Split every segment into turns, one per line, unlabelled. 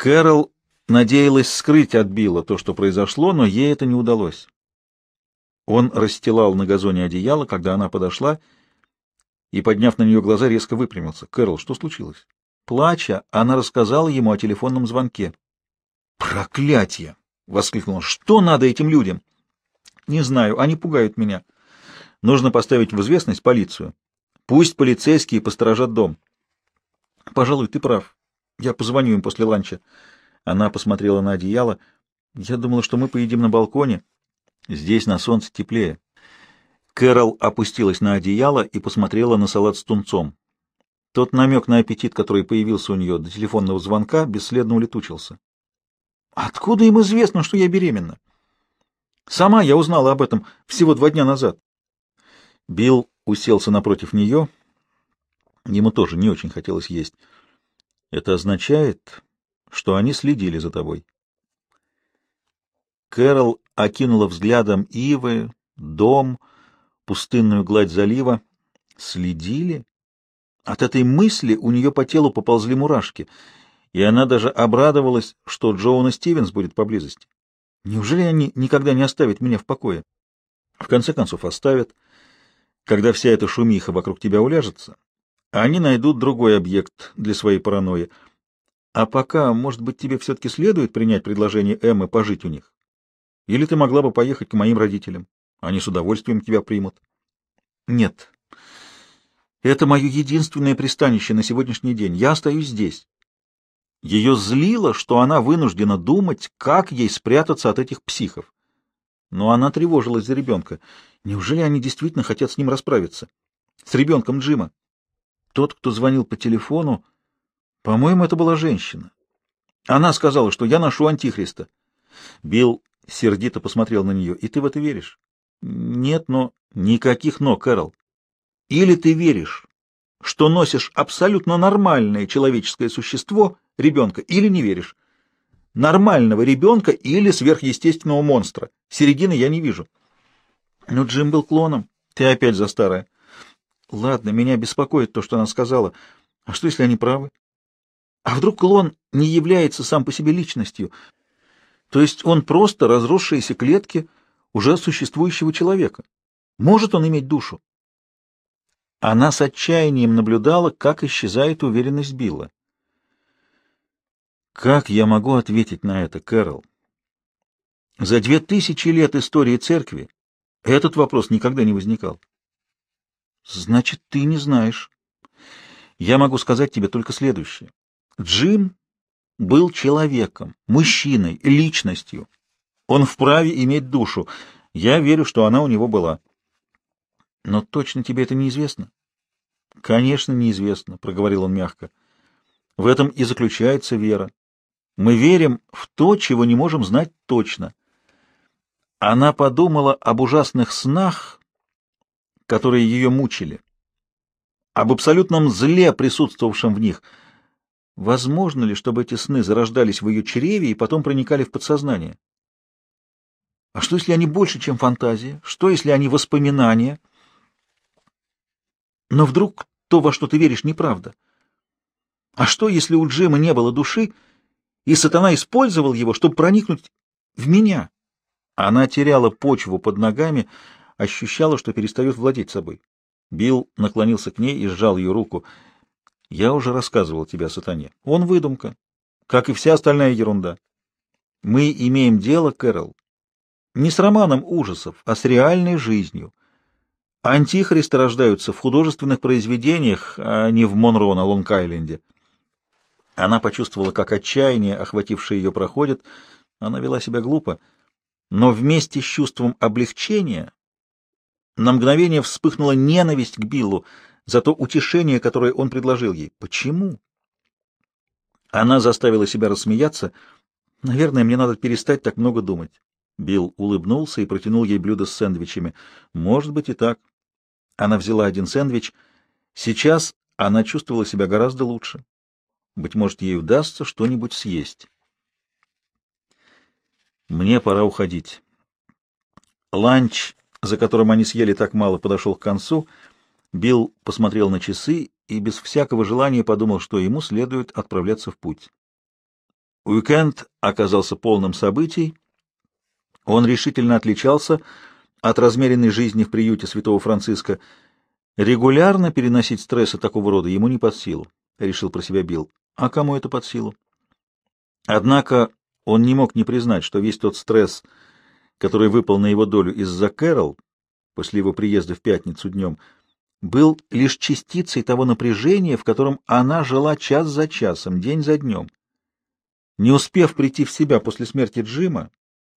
Кэрол надеялась скрыть от Билла то, что произошло, но ей это не удалось. Он расстилал на газоне одеяло, когда она подошла, и, подняв на нее глаза, резко выпрямился. «Кэрол, что случилось?» Плача, она рассказала ему о телефонном звонке. «Проклятие!» — воскликнул он. «Что надо этим людям?» «Не знаю, они пугают меня. Нужно поставить в известность полицию. Пусть полицейские посторожат дом». «Пожалуй, ты прав. Я позвоню им после ланча. Она посмотрела на одеяло. Я думала, что мы поедим на балконе. Здесь на солнце теплее. Кэрол опустилась на одеяло и посмотрела на салат с тунцом. Тот намек на аппетит, который появился у нее до телефонного звонка, бесследно улетучился. «Откуда им известно, что я беременна?» «Сама я узнала об этом всего два дня назад». Билл уселся напротив нее. Ему тоже не очень хотелось есть. Это означает, что они следили за тобой. Кэрол окинула взглядом ивы, дом, пустынную гладь залива. Следили? От этой мысли у нее по телу поползли мурашки, и она даже обрадовалась, что Джоуна Стивенс будет поблизости. Неужели они никогда не оставят меня в покое? В конце концов, оставят. Когда вся эта шумиха вокруг тебя уляжется, они найдут другой объект для своей паранойи. А пока, может быть, тебе все-таки следует принять предложение Эммы пожить у них? Или ты могла бы поехать к моим родителям? Они с удовольствием тебя примут. Нет. Это мое единственное пристанище на сегодняшний день. Я остаюсь здесь. Ее злило, что она вынуждена думать, как ей спрятаться от этих психов. Но она тревожилась за ребенка. Неужели они действительно хотят с ним расправиться? С ребенком Джима. Тот, кто звонил по телефону, по-моему, это была женщина. Она сказала, что я ношу Антихриста. Билл сердито посмотрел на нее. И ты в это веришь? Нет, но... Никаких «но», Кэрол. Или ты веришь, что носишь абсолютно нормальное человеческое существо, ребенка, или не веришь. Нормального ребенка или сверхъестественного монстра. Середины я не вижу. Но Джим был клоном. Ты опять за старое. Ладно, меня беспокоит то, что она сказала. А что, если они правы? А вдруг клон не является сам по себе личностью? То есть он просто разросшиеся клетки уже существующего человека. Может он иметь душу? Она с отчаянием наблюдала, как исчезает уверенность Билла. Как я могу ответить на это, Кэрол? За две тысячи лет истории церкви этот вопрос никогда не возникал. Значит, ты не знаешь. Я могу сказать тебе только следующее. Джим был человеком, мужчиной, личностью. Он вправе иметь душу. Я верю, что она у него была. Но точно тебе это неизвестно? Конечно, неизвестно, проговорил он мягко. В этом и заключается вера. Мы верим в то, чего не можем знать точно. Она подумала об ужасных снах, которые ее мучили, об абсолютном зле, присутствовавшем в них. Возможно ли, чтобы эти сны зарождались в ее чреве и потом проникали в подсознание? А что, если они больше, чем фантазии? Что, если они воспоминания? Но вдруг то, во что ты веришь, неправда? А что, если у Джима не было души, и сатана использовал его, чтобы проникнуть в меня? Она теряла почву под ногами, — ощущала, что перестает владеть собой. Билл наклонился к ней и сжал ее руку. «Я уже рассказывал тебе о сатане. Он выдумка, как и вся остальная ерунда. Мы имеем дело, Кэрол, не с романом ужасов, а с реальной жизнью. Антихристы рождаются в художественных произведениях, а не в Монро на Лонг-Айленде». Она почувствовала, как отчаяние, охватившее ее, проходит. Она вела себя глупо. Но вместе с чувством облегчения на мгновение вспыхнула ненависть к Биллу за то утешение, которое он предложил ей. Почему? Она заставила себя рассмеяться. «Наверное, мне надо перестать так много думать». Билл улыбнулся и протянул ей блюдо с сэндвичами. «Может быть и так». Она взяла один сэндвич. Сейчас она чувствовала себя гораздо лучше. Быть может, ей удастся что-нибудь съесть. Мне пора уходить. Ланч за которым они съели так мало, подошел к концу. Билл посмотрел на часы и без всякого желания подумал, что ему следует отправляться в путь. Уикенд оказался полным событий. Он решительно отличался от размеренной жизни в приюте святого Франциска. Регулярно переносить стрессы такого рода ему не под силу, — решил про себя Билл. А кому это под силу? Однако он не мог не признать, что весь тот стресс — который выпал на его долю из-за Кэрол после его приезда в пятницу днем, был лишь частицей того напряжения, в котором она жила час за часом, день за днем. Не успев прийти в себя после смерти Джима,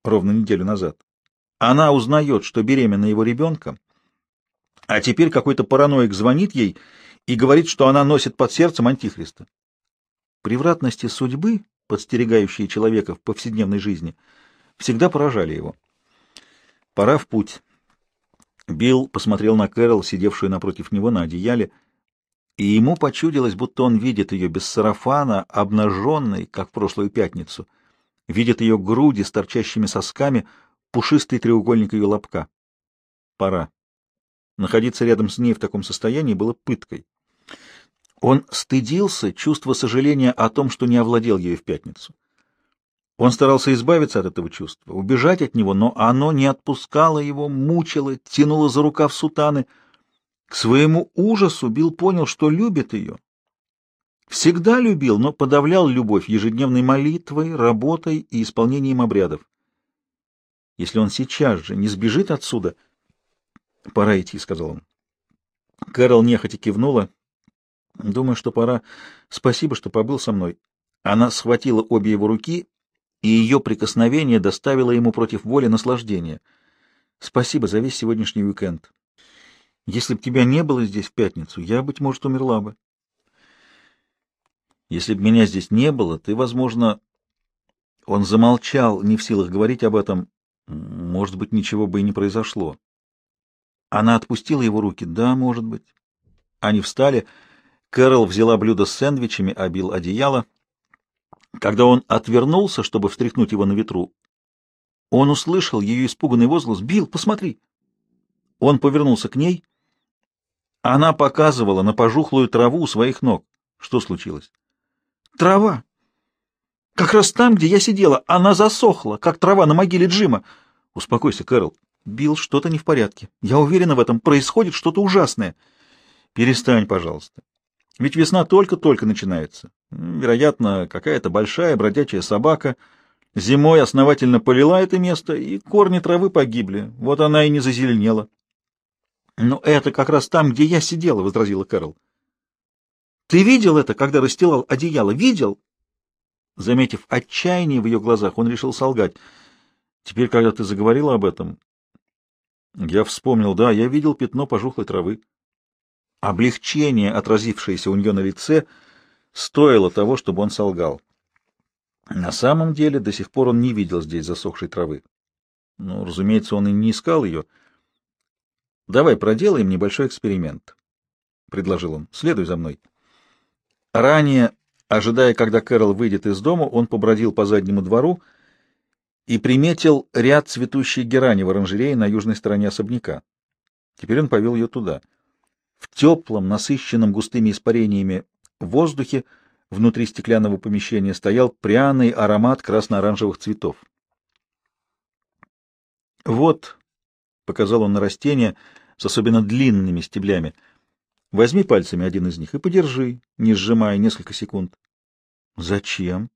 ровно неделю назад, она узнает, что беременна его ребенком, а теперь какой-то параноик звонит ей и говорит, что она носит под сердцем Антихриста. Превратности судьбы, подстерегающие человека в повседневной жизни, всегда поражали его. Пора в путь. Билл посмотрел на Кэрол, сидевшую напротив него на одеяле, и ему почудилось, будто он видит ее без сарафана, обнаженной, как в прошлую пятницу, видит ее груди с торчащими сосками, пушистый треугольник ее лобка. Пора. Находиться рядом с ней в таком состоянии было пыткой. Он стыдился чувства сожаления о том, что не овладел ею в пятницу. Он старался избавиться от этого чувства, убежать от него, но оно не отпускало его, мучило, тянуло за рукав сутаны. К своему ужасу Бил понял, что любит ее. Всегда любил, но подавлял любовь ежедневной молитвой, работой и исполнением обрядов. Если он сейчас же не сбежит отсюда... — Пора идти, — сказал он. Кэрол нехотя кивнула. — Думаю, что пора. Спасибо, что побыл со мной. Она схватила обе его руки и ее прикосновение доставило ему против воли наслаждение. Спасибо за весь сегодняшний уикенд. Если б тебя не было здесь в пятницу, я, быть может, умерла бы. Если б меня здесь не было, ты, возможно... Он замолчал, не в силах говорить об этом. Может быть, ничего бы и не произошло. Она отпустила его руки. Да, может быть. Они встали. Кэрол взяла блюдо с сэндвичами, обил одеяло — когда он отвернулся, чтобы встряхнуть его на ветру, он услышал ее испуганный возглас «Билл, посмотри!» Он повернулся к ней. Она показывала на пожухлую траву у своих ног. Что случилось? «Трава! Как раз там, где я сидела, она засохла, как трава на могиле Джима!» «Успокойся, Кэрол. Билл, что-то не в порядке. Я уверена в этом. Происходит что-то ужасное. Перестань, пожалуйста. Ведь весна только-только начинается. Вероятно, какая-то большая бродячая собака зимой основательно полила это место, и корни травы погибли. Вот она и не зазеленела. — Но это как раз там, где я сидела, — возразила Кэрол. — Ты видел это, когда расстилал одеяло? Видел? Заметив отчаяние в ее глазах, он решил солгать. — Теперь, когда ты заговорила об этом... Я вспомнил, да, я видел пятно пожухлой травы. Облегчение, отразившееся у нее на лице, — Стоило того, чтобы он солгал. На самом деле до сих пор он не видел здесь засохшей травы. Ну, разумеется, он и не искал ее. «Давай проделаем небольшой эксперимент», — предложил он. «Следуй за мной». Ранее, ожидая, когда Кэрол выйдет из дома, он побродил по заднему двору и приметил ряд цветущей герани в оранжерее на южной стороне особняка. Теперь он повел ее туда. В теплом, насыщенном густыми испарениями в воздухе внутри стеклянного помещения стоял пряный аромат красно-оранжевых цветов. «Вот», — показал он на растение с особенно длинными стеблями, — «возьми пальцами один из них и подержи, не сжимая несколько секунд». «Зачем?»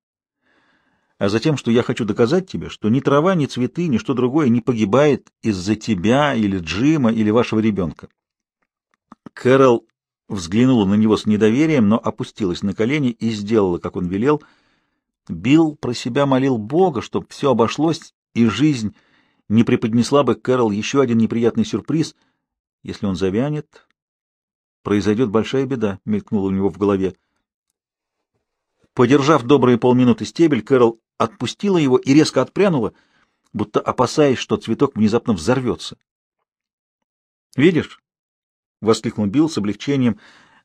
«А затем, что я хочу доказать тебе, что ни трава, ни цветы, ни что другое не погибает из-за тебя или Джима или вашего ребенка». Кэрол взглянула на него с недоверием, но опустилась на колени и сделала, как он велел. Билл про себя молил Бога, чтобы все обошлось, и жизнь не преподнесла бы Кэрол еще один неприятный сюрприз. Если он завянет, произойдет большая беда, — мелькнула у него в голове. Подержав добрые полминуты стебель, Кэрол отпустила его и резко отпрянула, будто опасаясь, что цветок внезапно взорвется. «Видишь?» — воскликнул Билл с облегчением,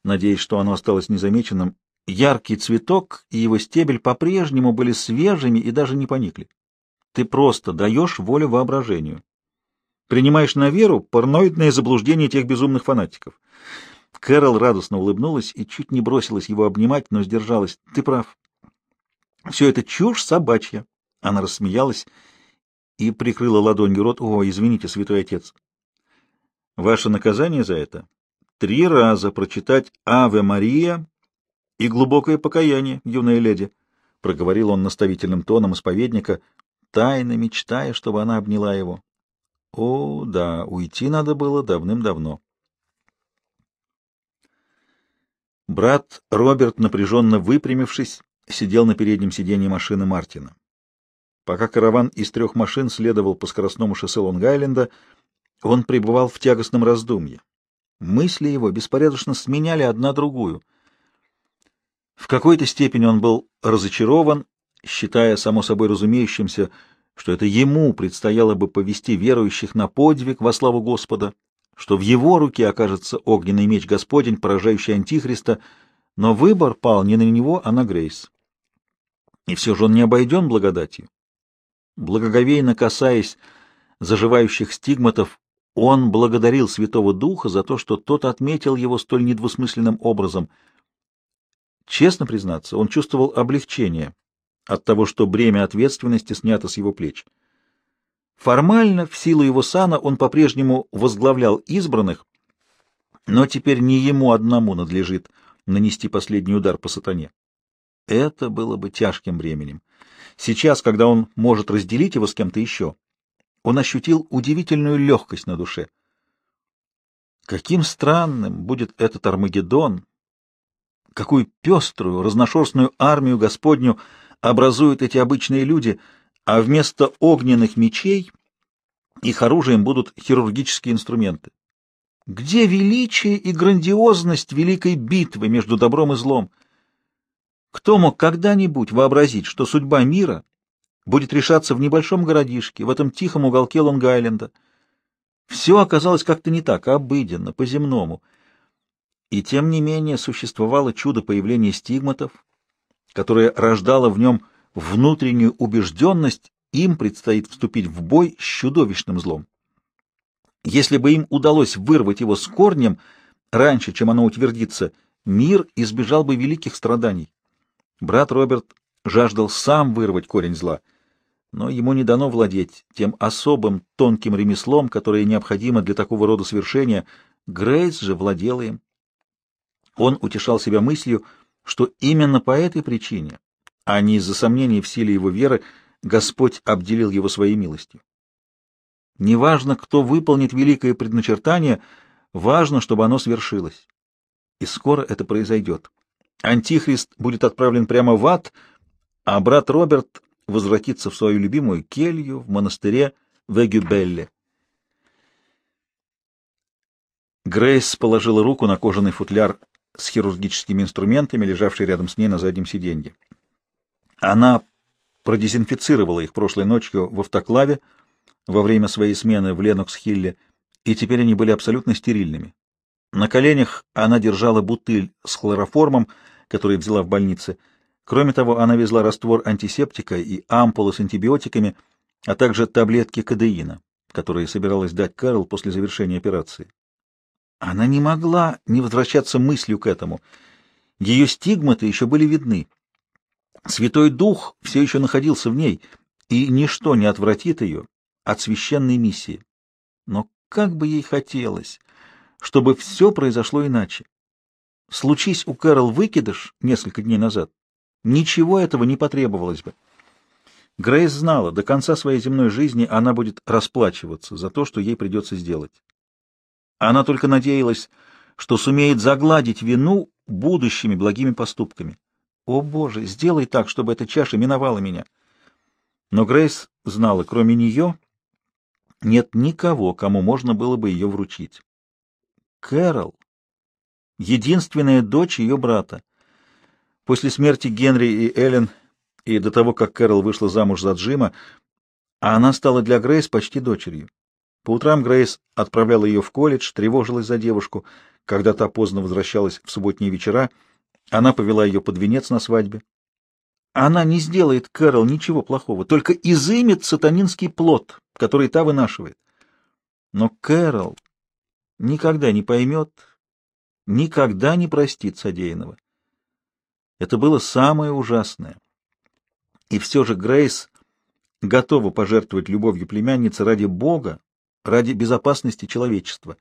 надеясь, что оно осталось незамеченным. Яркий цветок и его стебель по-прежнему были свежими и даже не поникли. Ты просто даешь волю воображению. Принимаешь на веру параноидное заблуждение тех безумных фанатиков. Кэрол радостно улыбнулась и чуть не бросилась его обнимать, но сдержалась. Ты прав. Все это чушь собачья. Она рассмеялась и прикрыла ладонью рот. О, извините, святой отец. Ваше наказание за это — три раза прочитать «Аве Мария» и глубокое покаяние, юная леди, — проговорил он наставительным тоном исповедника, тайно мечтая, чтобы она обняла его. О, да, уйти надо было давным-давно. Брат Роберт, напряженно выпрямившись, сидел на переднем сиденье машины Мартина. Пока караван из трех машин следовал по скоростному шоссе Лонг-Айленда, он пребывал в тягостном раздумье. Мысли его беспорядочно сменяли одна другую. В какой-то степени он был разочарован, считая само собой разумеющимся, что это ему предстояло бы повести верующих на подвиг во славу Господа, что в его руке окажется огненный меч Господень, поражающий Антихриста, но выбор пал не на него, а на Грейс. И все же он не обойден благодатью. Благоговейно касаясь заживающих стигматов, он благодарил Святого Духа за то, что тот отметил его столь недвусмысленным образом. Честно признаться, он чувствовал облегчение от того, что бремя ответственности снято с его плеч. Формально, в силу его сана, он по-прежнему возглавлял избранных, но теперь не ему одному надлежит нанести последний удар по сатане. Это было бы тяжким временем. Сейчас, когда он может разделить его с кем-то еще, он ощутил удивительную легкость на душе. Каким странным будет этот Армагеддон! Какую пеструю, разношерстную армию Господню образуют эти обычные люди, а вместо огненных мечей их оружием будут хирургические инструменты. Где величие и грандиозность великой битвы между добром и злом? Кто мог когда-нибудь вообразить, что судьба мира будет решаться в небольшом городишке, в этом тихом уголке Лонг-Айленда. Все оказалось как-то не так, обыденно, по-земному. И тем не менее существовало чудо появления стигматов, которое рождало в нем внутреннюю убежденность, им предстоит вступить в бой с чудовищным злом. Если бы им удалось вырвать его с корнем раньше, чем оно утвердится, мир избежал бы великих страданий. Брат Роберт жаждал сам вырвать корень зла — но ему не дано владеть тем особым тонким ремеслом, которое необходимо для такого рода свершения. Грейс же владел им. Он утешал себя мыслью, что именно по этой причине, а не из-за сомнений в силе его веры, Господь обделил его своей милостью. Неважно, кто выполнит великое предначертание, важно, чтобы оно свершилось. И скоро это произойдет. Антихрист будет отправлен прямо в ад, а брат Роберт возвратиться в свою любимую келью в монастыре Вегюбелле. Грейс положила руку на кожаный футляр с хирургическими инструментами, лежавший рядом с ней на заднем сиденье. Она продезинфицировала их прошлой ночью в автоклаве во время своей смены в Ленокс-Хилле, и теперь они были абсолютно стерильными. На коленях она держала бутыль с хлороформом, который взяла в больнице — Кроме того, она везла раствор антисептика и ампулы с антибиотиками, а также таблетки кадеина, которые собиралась дать Карл после завершения операции. Она не могла не возвращаться мыслью к этому. Ее стигматы еще были видны. Святой Дух все еще находился в ней, и ничто не отвратит ее от священной миссии. Но как бы ей хотелось, чтобы все произошло иначе. Случись у Кэрол выкидыш несколько дней назад, Ничего этого не потребовалось бы. Грейс знала, до конца своей земной жизни она будет расплачиваться за то, что ей придется сделать. Она только надеялась, что сумеет загладить вину будущими благими поступками. «О, Боже, сделай так, чтобы эта чаша миновала меня!» Но Грейс знала, кроме нее нет никого, кому можно было бы ее вручить. Кэрол — единственная дочь ее брата. После смерти Генри и Эллен, и до того, как Кэрол вышла замуж за Джима, а она стала для Грейс почти дочерью. По утрам Грейс отправляла ее в колледж, тревожилась за девушку. Когда та поздно возвращалась в субботние вечера, она повела ее под венец на свадьбе. Она не сделает Кэрол ничего плохого, только изымет сатанинский плод, который та вынашивает. Но Кэрол никогда не поймет, никогда не простит содеянного. Это было самое ужасное. И все же Грейс готова пожертвовать любовью племянницы ради Бога, ради безопасности человечества.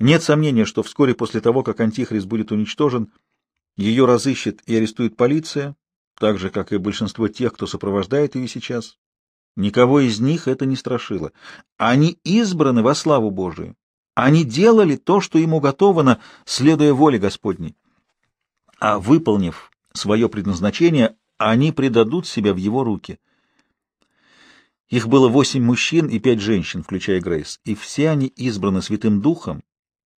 Нет сомнения, что вскоре после того, как Антихрист будет уничтожен, ее разыщет и арестует полиция, так же, как и большинство тех, кто сопровождает ее сейчас. Никого из них это не страшило. Они избраны во славу Божию. Они делали то, что им уготовано, следуя воле Господней а выполнив свое предназначение, они предадут себя в его руки. Их было восемь мужчин и пять женщин, включая Грейс, и все они избраны Святым Духом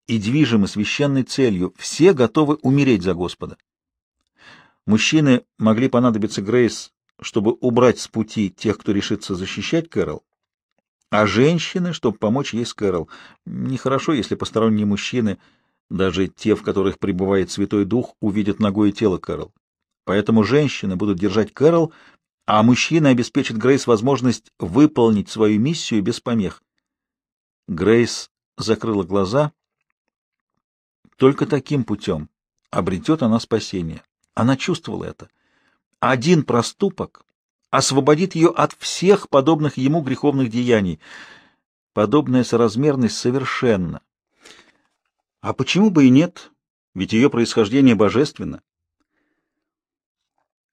и движимы священной целью, все готовы умереть за Господа. Мужчины могли понадобиться Грейс, чтобы убрать с пути тех, кто решится защищать Кэрол, а женщины, чтобы помочь ей с Кэрол. Нехорошо, если посторонние мужчины — даже те, в которых пребывает Святой Дух, увидят ногое тело Кэрол. Поэтому женщины будут держать Кэрол, а мужчины обеспечат Грейс возможность выполнить свою миссию без помех. Грейс закрыла глаза. Только таким путем обретет она спасение. Она чувствовала это. Один проступок освободит ее от всех подобных ему греховных деяний. Подобная соразмерность совершенно а почему бы и нет? Ведь ее происхождение божественно.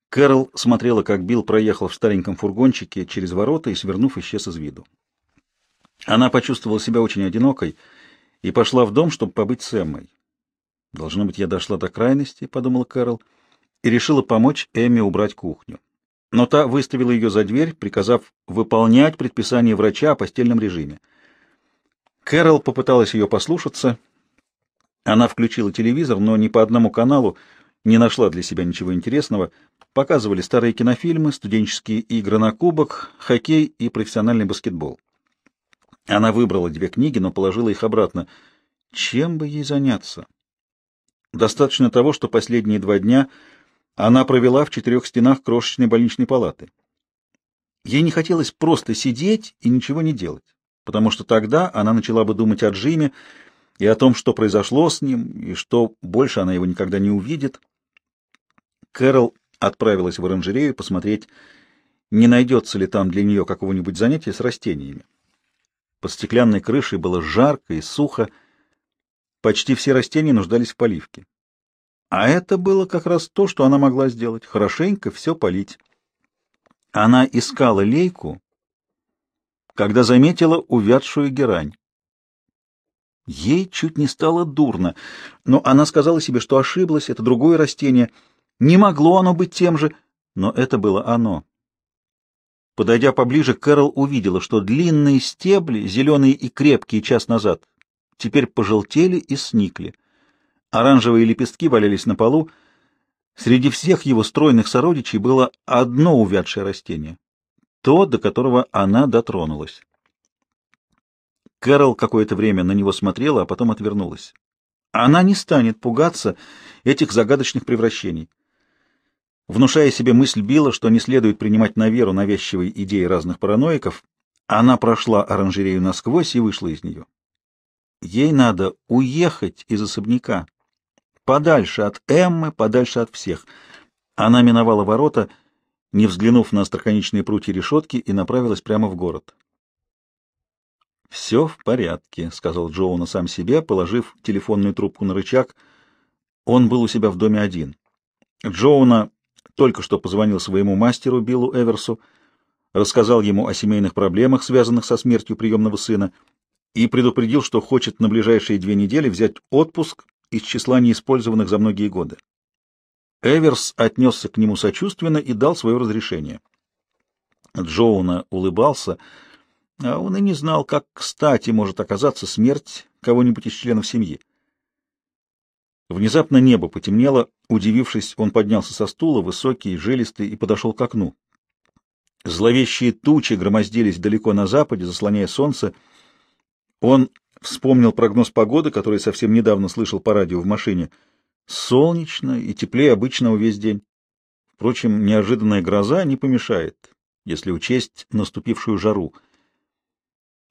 Кэрол смотрела, как Билл проехал в стареньком фургончике через ворота и, свернув, исчез из виду. Она почувствовала себя очень одинокой и пошла в дом, чтобы побыть с Эммой. «Должно быть, я дошла до крайности», — подумала Кэрол, и решила помочь Эмме убрать кухню. Но та выставила ее за дверь, приказав выполнять предписание врача о постельном режиме. Кэрол попыталась ее послушаться — она включила телевизор, но ни по одному каналу не нашла для себя ничего интересного. Показывали старые кинофильмы, студенческие игры на кубок, хоккей и профессиональный баскетбол. Она выбрала две книги, но положила их обратно. Чем бы ей заняться? Достаточно того, что последние два дня она провела в четырех стенах крошечной больничной палаты. Ей не хотелось просто сидеть и ничего не делать, потому что тогда она начала бы думать о Джиме, и о том, что произошло с ним, и что больше она его никогда не увидит. Кэрол отправилась в оранжерею посмотреть, не найдется ли там для нее какого-нибудь занятия с растениями. Под стеклянной крышей было жарко и сухо, почти все растения нуждались в поливке. А это было как раз то, что она могла сделать, хорошенько все полить. Она искала лейку, когда заметила увядшую герань. Ей чуть не стало дурно, но она сказала себе, что ошиблась, это другое растение. Не могло оно быть тем же, но это было оно. Подойдя поближе, Кэрол увидела, что длинные стебли, зеленые и крепкие час назад, теперь пожелтели и сникли. Оранжевые лепестки валялись на полу. Среди всех его стройных сородичей было одно увядшее растение, то, до которого она дотронулась. Кэрол какое-то время на него смотрела, а потом отвернулась. Она не станет пугаться этих загадочных превращений. Внушая себе мысль Билла, что не следует принимать на веру навязчивые идеи разных параноиков, она прошла оранжерею насквозь и вышла из нее. Ей надо уехать из особняка. Подальше от Эммы, подальше от всех. Она миновала ворота, не взглянув на остроконечные прутья решетки, и направилась прямо в город. «Все в порядке», — сказал Джоуна сам себе, положив телефонную трубку на рычаг. Он был у себя в доме один. Джоуна только что позвонил своему мастеру Биллу Эверсу, рассказал ему о семейных проблемах, связанных со смертью приемного сына, и предупредил, что хочет на ближайшие две недели взять отпуск из числа неиспользованных за многие годы. Эверс отнесся к нему сочувственно и дал свое разрешение. Джоуна улыбался — а он и не знал, как кстати может оказаться смерть кого-нибудь из членов семьи. Внезапно небо потемнело, удивившись, он поднялся со стула, высокий, жилистый, и подошел к окну. Зловещие тучи громоздились далеко на западе, заслоняя солнце. Он вспомнил прогноз погоды, который совсем недавно слышал по радио в машине. Солнечно и теплее обычного весь день. Впрочем, неожиданная гроза не помешает, если учесть наступившую жару —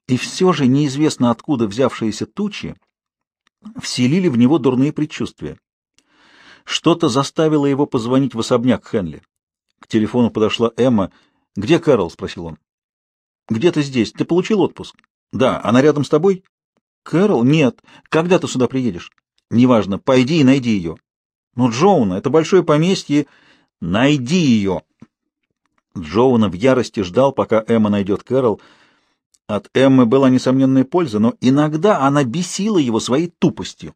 и все же неизвестно откуда взявшиеся тучи вселили в него дурные предчувствия. Что-то заставило его позвонить в особняк Хенли. К телефону подошла Эмма. «Где Кэрол?» — спросил он. «Где ты здесь? Ты получил отпуск?» «Да. Она рядом с тобой?» «Кэрол? Нет. Когда ты сюда приедешь?» «Неважно. Пойди и найди ее». «Ну, Джоуна, это большое поместье. Найди ее!» Джоуна в ярости ждал, пока Эмма найдет Кэрол — от Эммы была несомненная польза, но иногда она бесила его своей тупостью.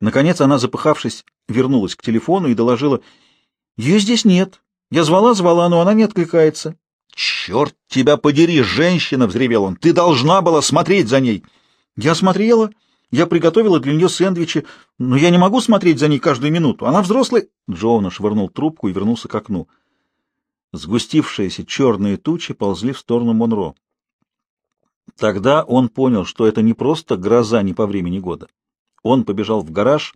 Наконец она, запыхавшись, вернулась к телефону и доложила, «Ее здесь нет. Я звала-звала, но она не откликается». «Черт тебя подери, женщина!» — взревел он. «Ты должна была смотреть за ней!» «Я смотрела. Я приготовила для нее сэндвичи, но я не могу смотреть за ней каждую минуту. Она взрослый?" Джоуна швырнул трубку и вернулся к окну. Сгустившиеся черные тучи ползли в сторону Монро. Тогда он понял, что это не просто гроза не по времени года. Он побежал в гараж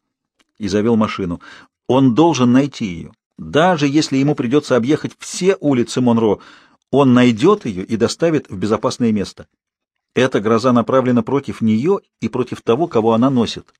и завел машину. Он должен найти ее. Даже если ему придется объехать все улицы Монро, он найдет ее и доставит в безопасное место. Эта гроза направлена против нее и против того, кого она носит.